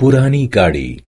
पुरानी गाड़ी।